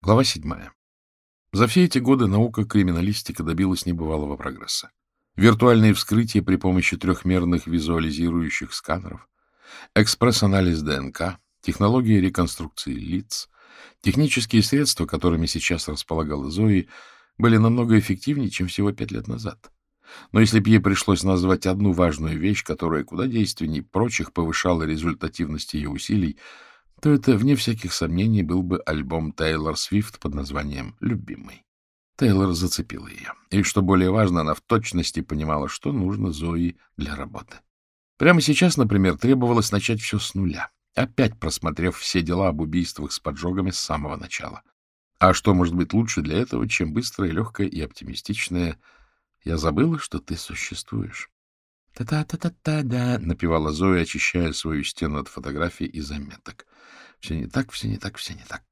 Глава седьмая. За все эти годы наука криминалистика добилась небывалого прогресса. Виртуальные вскрытия при помощи трехмерных визуализирующих сканеров, экспресс-анализ ДНК, технологии реконструкции лиц, технические средства, которыми сейчас располагала Зои, были намного эффективнее, чем всего пять лет назад. Но если бы ей пришлось назвать одну важную вещь, которая куда действеннее прочих повышала результативность ее усилий, то это, вне всяких сомнений, был бы альбом Тейлор Свифт под названием «Любимый». Тейлор зацепила ее. И, что более важно, она в точности понимала, что нужно Зои для работы. Прямо сейчас, например, требовалось начать все с нуля, опять просмотрев все дела об убийствах с поджогами с самого начала. А что может быть лучше для этого, чем быстрое, легкое и оптимистичное «Я забыла, что ты существуешь». «Та-та-та-та-та-да», — напевала Зоя, очищая свою стену от фотографий и заметок. Все не так, все не так, все не так.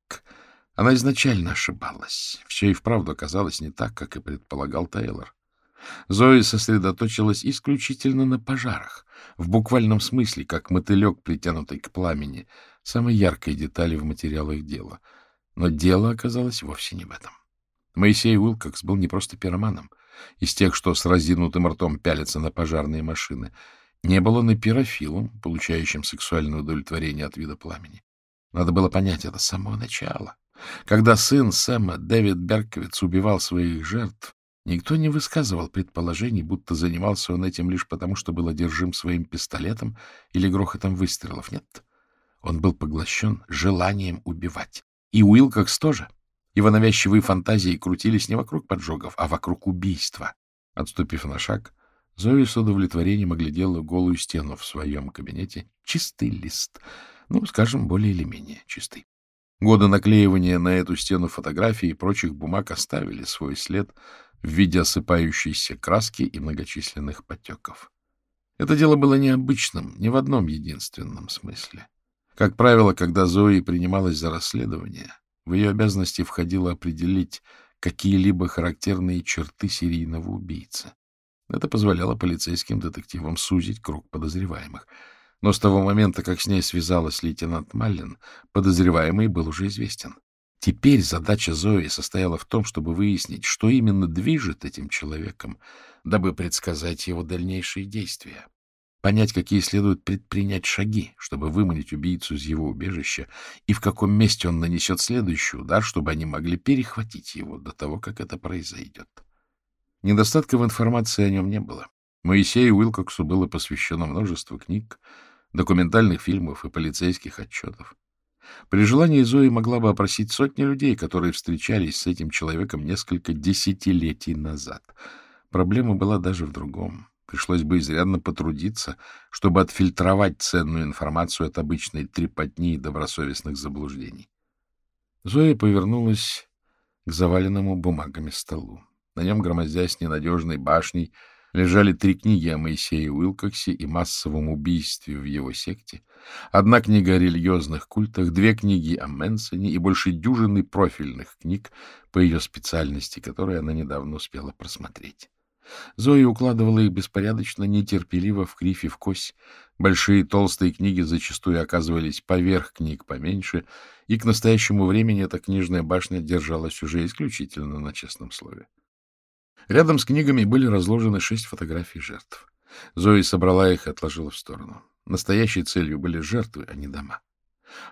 Она изначально ошибалась. Все и вправду оказалось не так, как и предполагал Тейлор. Зои сосредоточилась исключительно на пожарах, в буквальном смысле, как мотылек, притянутый к пламени, самой яркой детали в материалах дела. Но дело оказалось вовсе не в этом. Моисей Уилкокс был не просто пироманом, из тех, что с разинутым ртом пялятся на пожарные машины. Не было и пирофилом, получающим сексуальное удовлетворение от вида пламени. Надо было понять это с самого начала. Когда сын Сэма, Дэвид Берковиц, убивал своих жертв, никто не высказывал предположений, будто занимался он этим лишь потому, что был одержим своим пистолетом или грохотом выстрелов. Нет, он был поглощен желанием убивать. И Уилкокс тоже. Его навязчивые фантазии крутились не вокруг поджогов, а вокруг убийства. Отступив на шаг, Зоя с удовлетворением оглядела голую стену в своем кабинете. Чистый лист — ну, скажем, более или менее чистый. Годы наклеивания на эту стену фотографий и прочих бумаг оставили свой след в виде осыпающейся краски и многочисленных потеков. Это дело было необычным, не в одном единственном смысле. Как правило, когда Зои принималась за расследование, в ее обязанности входило определить какие-либо характерные черты серийного убийцы. Это позволяло полицейским детективам сузить круг подозреваемых — но с того момента, как с ней связалась лейтенант Маллин, подозреваемый был уже известен. Теперь задача Зои состояла в том, чтобы выяснить, что именно движет этим человеком, дабы предсказать его дальнейшие действия. Понять, какие следует предпринять шаги, чтобы выманить убийцу из его убежища, и в каком месте он нанесет следующий удар, чтобы они могли перехватить его до того, как это произойдет. Недостатка в информации о нем не было. Моисею Уилкоксу было посвящено множество книг, документальных фильмов и полицейских отчетов. При желании Зои могла бы опросить сотни людей, которые встречались с этим человеком несколько десятилетий назад. Проблема была даже в другом. Пришлось бы изрядно потрудиться, чтобы отфильтровать ценную информацию от обычной трепотни и добросовестных заблуждений. Зоя повернулась к заваленному бумагами столу. На нем, громоздясь ненадежной башней, лежали три книги о Моисее Уилкоксе и массовом убийстве в его секте, одна книга о религиозных культах, две книги о Мэнсоне и больше дюжины профильных книг по ее специальности, которые она недавно успела просмотреть. Зоя укладывала их беспорядочно, нетерпеливо, в кривь и в кось. Большие толстые книги зачастую оказывались поверх книг поменьше, и к настоящему времени эта книжная башня держалась уже исключительно на честном слове. Рядом с книгами были разложены шесть фотографий жертв. Зои собрала их и отложила в сторону. Настоящей целью были жертвы, а не дома.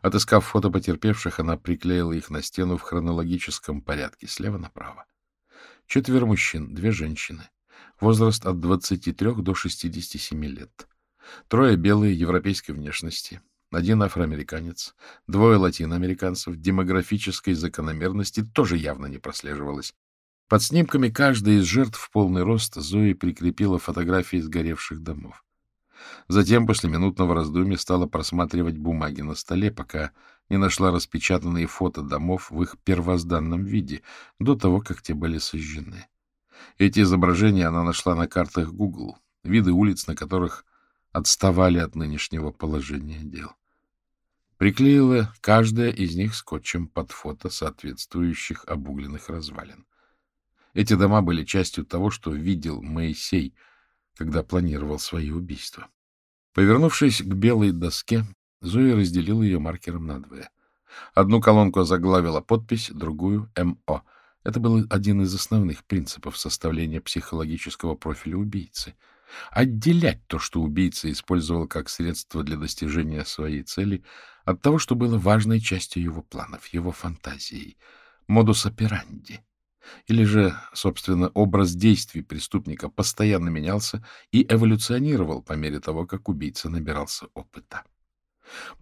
Отыскав фото потерпевших, она приклеила их на стену в хронологическом порядке, слева направо. Четверо мужчин, две женщины. Возраст от 23 до 67 лет. Трое белые, европейской внешности. Один афроамериканец, двое латиноамериканцев. Демографической закономерности тоже явно не прослеживалось. Под снимками каждой из жертв в полный рост Зои прикрепила фотографии сгоревших домов. Затем, после минутного раздумья, стала просматривать бумаги на столе, пока не нашла распечатанные фото домов в их первозданном виде, до того, как те были сожжены. Эти изображения она нашла на картах Google, виды улиц, на которых отставали от нынешнего положения дел. Приклеила каждая из них скотчем под фото соответствующих обугленных развалин. Эти дома были частью того, что видел Моисей, когда планировал свои убийства. Повернувшись к белой доске, Зоя разделила ее маркером надвое. Одну колонку озаглавила подпись, другую — МО. Это был один из основных принципов составления психологического профиля убийцы. Отделять то, что убийца использовал как средство для достижения своей цели, от того, что было важной частью его планов, его фантазией, модус операнди. Или же, собственно, образ действий преступника постоянно менялся и эволюционировал по мере того, как убийца набирался опыта.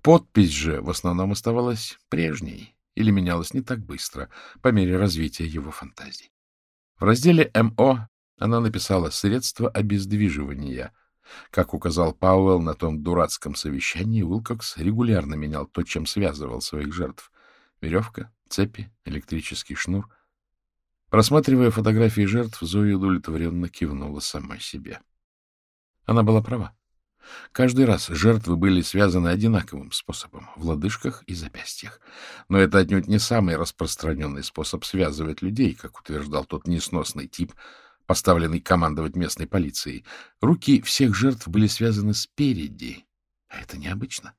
Подпись же в основном оставалась прежней или менялась не так быстро по мере развития его фантазий. В разделе МО она написала «Средства обездвиживания». Как указал Пауэлл на том дурацком совещании, Уилкокс регулярно менял то, чем связывал своих жертв. Веревка, цепи, электрический шнур. Просматривая фотографии жертв, Зоя удовлетворенно кивнула сама себе. Она была права. Каждый раз жертвы были связаны одинаковым способом — в лодыжках и запястьях. Но это отнюдь не самый распространенный способ связывать людей, как утверждал тот несносный тип, поставленный командовать местной полицией. Руки всех жертв были связаны спереди, а это необычно.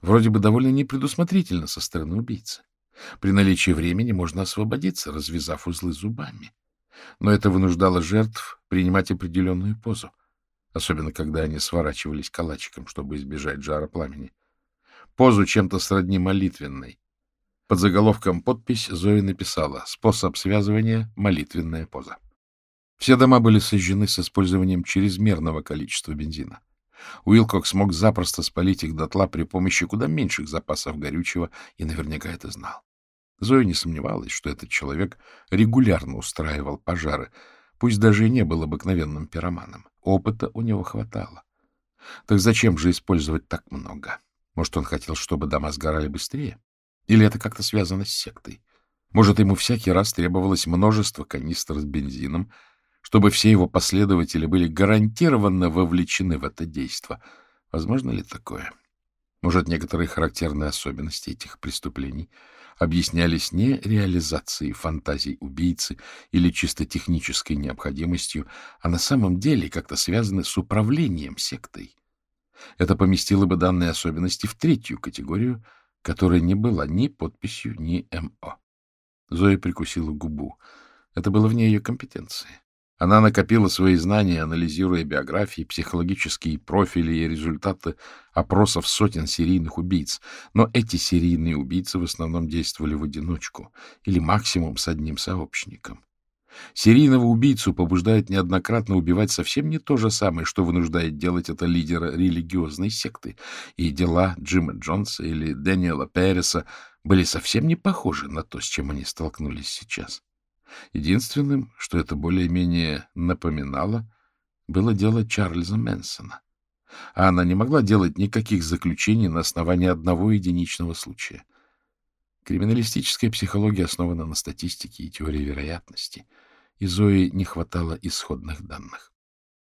Вроде бы довольно непредусмотрительно со стороны убийцы. При наличии времени можно освободиться, развязав узлы зубами. Но это вынуждало жертв принимать определенную позу особенно когда они сворачивались калачиком, чтобы избежать жара пламени. Позу чем-то сродни молитвенной. Под заголовком подпись Зоя написала «Способ связывания — молитвенная поза». Все дома были сожжены с использованием чрезмерного количества бензина. Уилкок смог запросто спалить их дотла при помощи куда меньших запасов горючего и наверняка это знал. Зоя не сомневалась, что этот человек регулярно устраивал пожары, пусть даже и не был обыкновенным пироманом. Опыта у него хватало. Так зачем же использовать так много? Может, он хотел, чтобы дома сгорали быстрее? Или это как-то связано с сектой? Может, ему всякий раз требовалось множество канистр с бензином, чтобы все его последователи были гарантированно вовлечены в это действо? Возможно ли такое? Может, некоторые характерные особенности этих преступлений объяснялись не реализацией фантазий убийцы или чисто технической необходимостью, а на самом деле как-то связаны с управлением сектой. Это поместило бы данные особенности в третью категорию, которая не была ни подписью, ни МО. Зоя прикусила губу. Это было вне ее компетенции. Она накопила свои знания, анализируя биографии, психологические профили и результаты опросов сотен серийных убийц. Но эти серийные убийцы в основном действовали в одиночку или максимум с одним сообщником. Серийного убийцу побуждает неоднократно убивать совсем не то же самое, что вынуждает делать это лидера религиозной секты. И дела Джима Джонса или Дэниела Переса были совсем не похожи на то, с чем они столкнулись сейчас. Единственным, что это более-менее напоминало, было дело Чарльза Мэнсона. А она не могла делать никаких заключений на основании одного единичного случая. Криминалистическая психология основана на статистике и теории вероятности, и Зои не хватало исходных данных.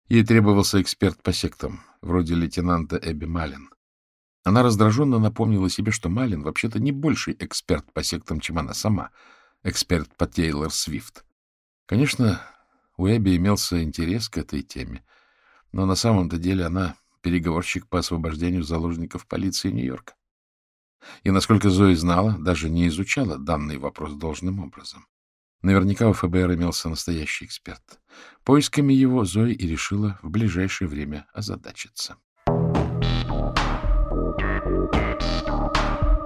Ей требовался эксперт по сектам, вроде лейтенанта Эбби Малин. Она раздраженно напомнила себе, что Малин вообще-то не больший эксперт по сектам, чем она сама — эксперт по Тейлор Свифт. Конечно, у Эбби имелся интерес к этой теме, но на самом-то деле она переговорщик по освобождению заложников полиции Нью-Йорка. И, насколько Зои знала, даже не изучала данный вопрос должным образом. Наверняка у ФБР имелся настоящий эксперт. Поисками его Зои и решила в ближайшее время озадачиться. Thank you.